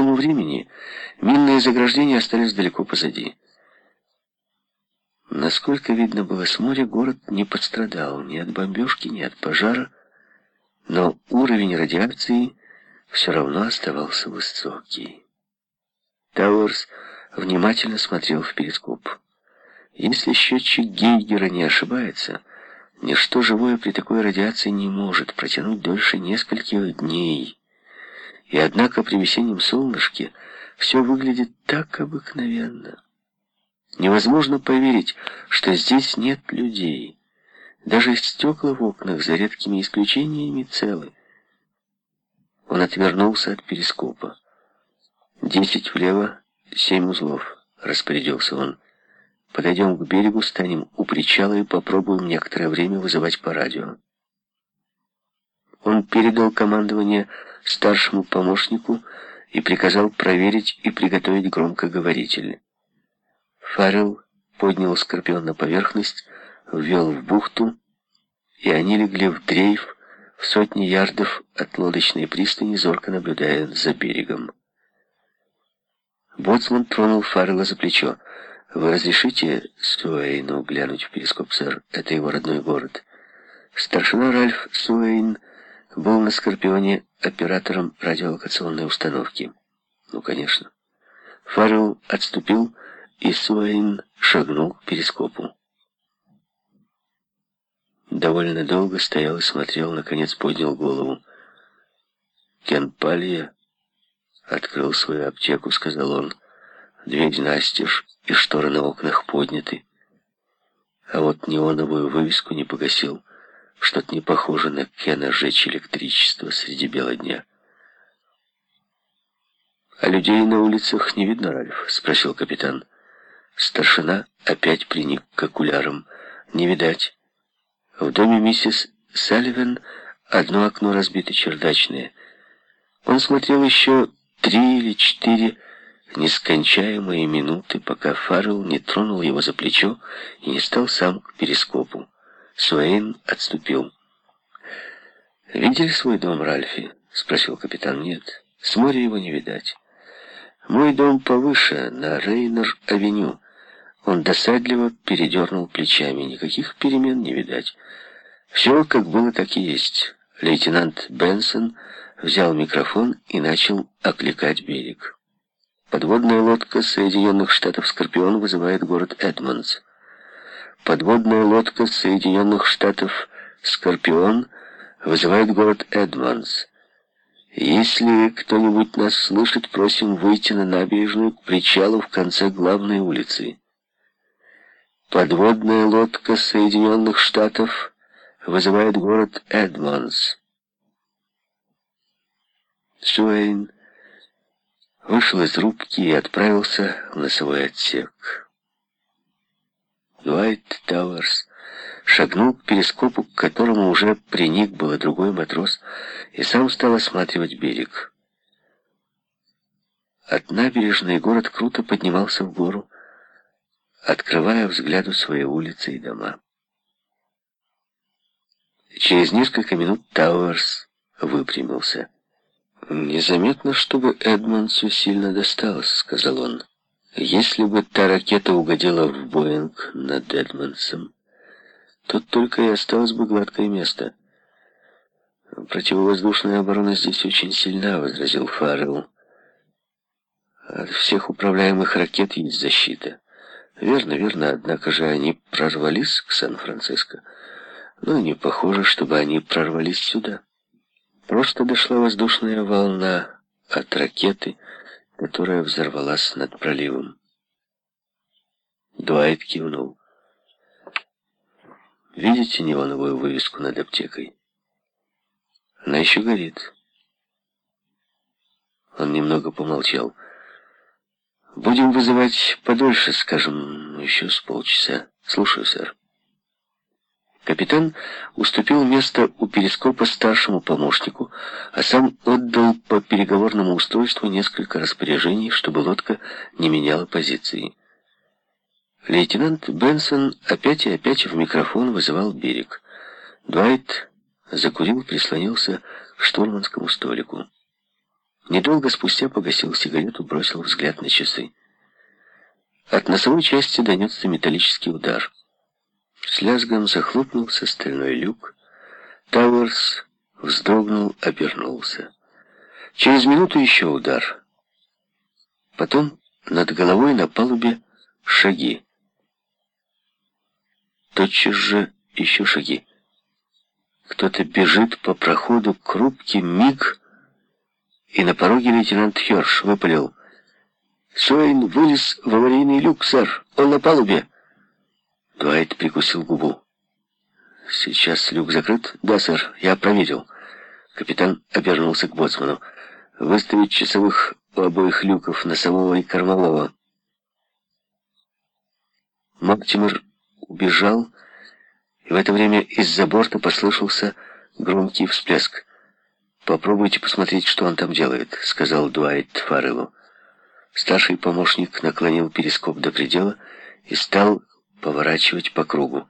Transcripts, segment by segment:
этому времени минные заграждения остались далеко позади. Насколько видно было с моря, город не пострадал ни от бомбежки, ни от пожара, но уровень радиации все равно оставался высокий. Тауэрс внимательно смотрел в перископ. Если счетчик Гейгера не ошибается, ничто живое при такой радиации не может протянуть дольше нескольких дней. И однако при весеннем солнышке все выглядит так обыкновенно. Невозможно поверить, что здесь нет людей. Даже стекла в окнах, за редкими исключениями, целы. Он отвернулся от перископа. «Десять влево, семь узлов», — распорядился он. «Подойдем к берегу, станем у причала и попробуем некоторое время вызывать по радио». Он передал командование старшему помощнику и приказал проверить и приготовить громкоговоритель. Фаррелл поднял Скорпион на поверхность, ввел в бухту, и они легли в дрейф в сотни ярдов от лодочной пристани, зорко наблюдая за берегом. Боцман тронул Фаррелла за плечо. «Вы разрешите Суэйну глянуть в перископ, сэр? Это его родной город». Старшина Ральф Суэйн был на Скорпионе оператором радиолокационной установки. Ну, конечно. Фаррелл отступил, и Суэйн шагнул к перископу. Довольно долго стоял и смотрел, наконец поднял голову. Кен Палья открыл свою аптеку, сказал он. Дверь настежь, и шторы на окнах подняты. А вот неоновую вывеску не погасил. Что-то не похоже на Кена жечь электричество среди бела дня. «А людей на улицах не видно, Ральф?» — спросил капитан. Старшина опять приник к окулярам. Не видать. В доме миссис Салливан одно окно разбито чердачное. Он смотрел еще три или четыре нескончаемые минуты, пока Фаррелл не тронул его за плечо и не стал сам к перископу. Суэйн отступил. «Видели свой дом, Ральфи?» — спросил капитан. «Нет, с моря его не видать. Мой дом повыше, на Рейнер-авеню. Он досадливо передернул плечами. Никаких перемен не видать. Все как было, так и есть. Лейтенант Бенсон взял микрофон и начал окликать берег. Подводная лодка Соединенных Штатов «Скорпион» вызывает город Эдмондс. Подводная лодка Соединенных Штатов «Скорпион» вызывает город Эдмондс. Если кто-нибудь нас слышит, просим выйти на набережную к причалу в конце главной улицы. Подводная лодка Соединенных Штатов вызывает город Эдмондс. Суэйн вышел из рубки и отправился в носовой отсек. Дуайт Тауэрс шагнул к перископу, к которому уже приник был другой матрос, и сам стал осматривать берег. От набережной город круто поднимался в гору, открывая взгляду свои улицы и дома. Через несколько минут Тауэрс выпрямился. «Незаметно, чтобы Эдмонсу сильно досталось», — сказал он. «Если бы та ракета угодила в Боинг над Эдмонсом, то только и осталось бы гладкое место». «Противовоздушная оборона здесь очень сильна», — возразил Фаррелл. «От всех управляемых ракет есть защита». Верно, верно, однако же они прорвались к Сан-Франциско. Но не похоже, чтобы они прорвались сюда. Просто дошла воздушная волна от ракеты, которая взорвалась над проливом. Дуайт кивнул. «Видите неоновую вывеску над аптекой? Она еще горит». Он немного помолчал. Будем вызывать подольше, скажем, еще с полчаса. Слушаю, сэр. Капитан уступил место у перископа старшему помощнику, а сам отдал по переговорному устройству несколько распоряжений, чтобы лодка не меняла позиции. Лейтенант Бенсон опять и опять в микрофон вызывал берег. Дуайт закурил, прислонился к штурманскому столику. Недолго спустя погасил сигарету, бросил взгляд на часы. От носовой части донесся металлический удар. С лязгом захлопнулся стальной люк. Тауэрс вздрогнул, обернулся. Через минуту еще удар. Потом над головой на палубе шаги. Тотчас же еще шаги. Кто-то бежит по проходу к рубке, миг, и на пороге лейтенант Херш выпалил. «Суэйн вылез в аварийный люк, сэр. Он на палубе». Дуайт прикусил губу. «Сейчас люк закрыт?» «Да, сэр, я проверил». Капитан обернулся к боцману. «Выставить часовых у обоих люков, носового и кормового». Мактимер убежал, и в это время из-за борта послышался громкий всплеск. «Попробуйте посмотреть, что он там делает», — сказал Дуайт Фарреллу. Старший помощник наклонил перископ до предела и стал поворачивать по кругу.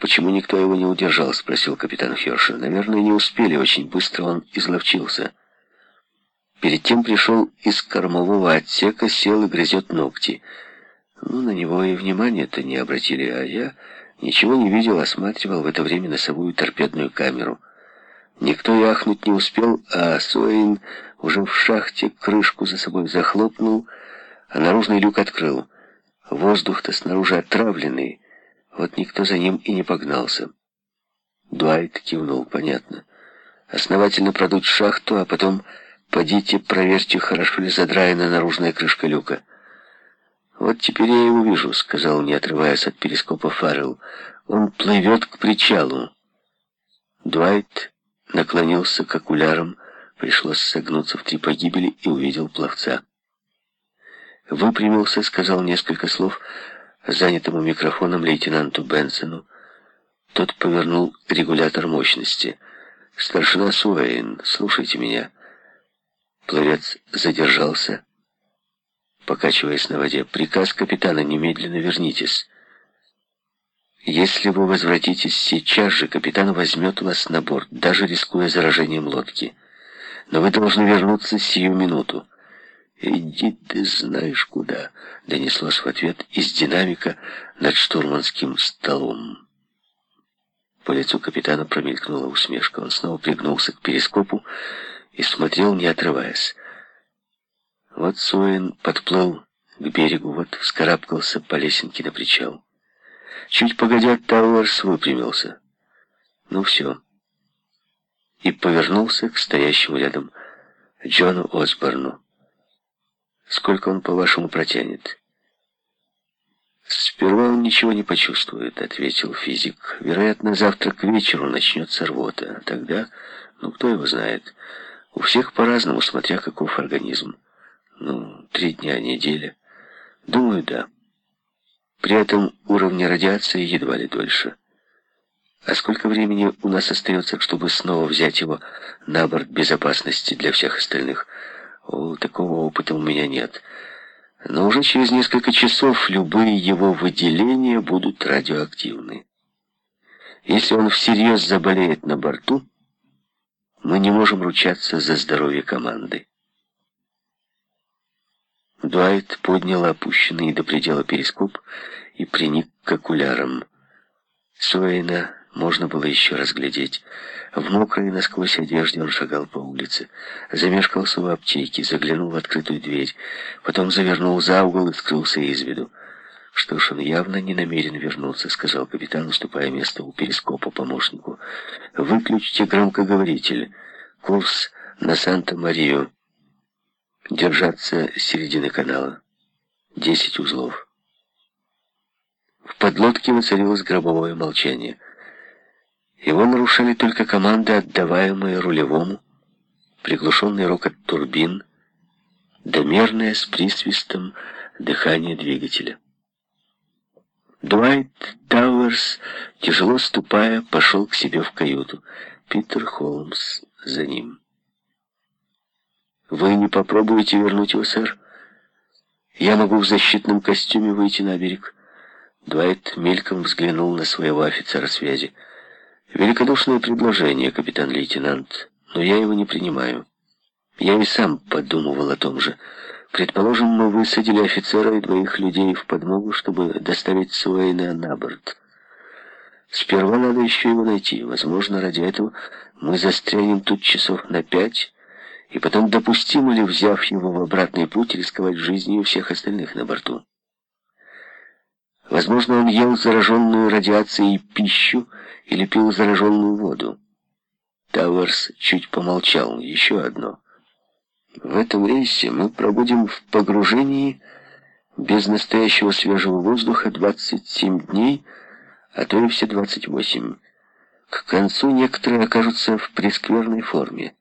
«Почему никто его не удержал?» — спросил капитан Херша. «Наверное, не успели. Очень быстро он изловчился». Перед тем пришел из кормового отсека, сел и грызет ногти. Ну, на него и внимания-то не обратили, а я ничего не видел, осматривал в это время носовую торпедную камеру. Никто и ахнуть не успел, а Суэйн уже в шахте крышку за собой захлопнул, а наружный люк открыл. Воздух-то снаружи отравленный, вот никто за ним и не погнался. Дуайт кивнул, понятно. Основательно продуть шахту, а потом подите, проверьте, хорошо ли задраена наружная крышка люка. «Вот теперь я его вижу», — сказал, не отрываясь от перископа Фаррелл. «Он плывет к причалу». Дуайт наклонился к окулярам, пришлось согнуться в три погибели и увидел пловца. Выпрямился, сказал несколько слов занятому микрофоном лейтенанту Бенсону. Тот повернул регулятор мощности. «Старшина Суэйн, слушайте меня». Пловец задержался, покачиваясь на воде. «Приказ капитана, немедленно вернитесь». Если вы возвратитесь сейчас же, капитан возьмет вас на борт, даже рискуя заражением лодки. Но вы должны вернуться сию минуту. «Иди ты знаешь куда», — донеслось в ответ из динамика над штурманским столом. По лицу капитана промелькнула усмешка. Он снова пригнулся к перископу и смотрел, не отрываясь. Вот Суэн подплыл к берегу, вот вскарабкался по лесенке на причал. Чуть погодя, Тауэрс выпрямился. Ну все. И повернулся к стоящему рядом Джону Осборну. Сколько он, по-вашему, протянет? Сперва он ничего не почувствует, ответил физик. Вероятно, завтра к вечеру начнется рвота. Тогда, ну, кто его знает. У всех по-разному, смотря каков организм. Ну, три дня, неделя. Думаю, да. При этом уровне радиации едва ли дольше. А сколько времени у нас остается, чтобы снова взять его на борт безопасности для всех остальных? О, такого опыта у меня нет. Но уже через несколько часов любые его выделения будут радиоактивны. Если он всерьез заболеет на борту, мы не можем ручаться за здоровье команды. Дуайт поднял опущенный до предела перископ и приник к окулярам. Суэйна можно было еще разглядеть. В мокрой насквозь одежде он шагал по улице. Замешкался в аптеке, заглянул в открытую дверь, потом завернул за угол и скрылся из виду. «Что ж, он явно не намерен вернуться», — сказал капитан, уступая место у перископа помощнику. «Выключите громкоговоритель. Курс на Санта-Марию». Держаться середины канала. Десять узлов. В подлодке воцарилось гробовое молчание. Его нарушали только команды, отдаваемые рулевому, приглушенный рокот турбин, да мерное с присвистом дыхание двигателя. Дуайт Тауэрс, тяжело ступая, пошел к себе в каюту. Питер Холмс за ним. Вы не попробуете вернуть его, сэр? Я могу в защитном костюме выйти на берег. Дуайт мельком взглянул на своего офицера связи. Великодушное предложение, капитан-лейтенант, но я его не принимаю. Я и сам подумывал о том же. Предположим, мы высадили офицера и двоих людей в подмогу, чтобы доставить Суэйна на борт. Сперва надо еще его найти. Возможно, ради этого мы застрянем тут часов на пять, и потом допустимо ли, взяв его в обратный путь, рисковать жизнью всех остальных на борту. Возможно, он ел зараженную радиацией пищу или пил зараженную воду. Тауэрс чуть помолчал. Еще одно. В этом рейсе мы пробудем в погружении без настоящего свежего воздуха 27 дней, а то и все 28. К концу некоторые окажутся в прескверной форме.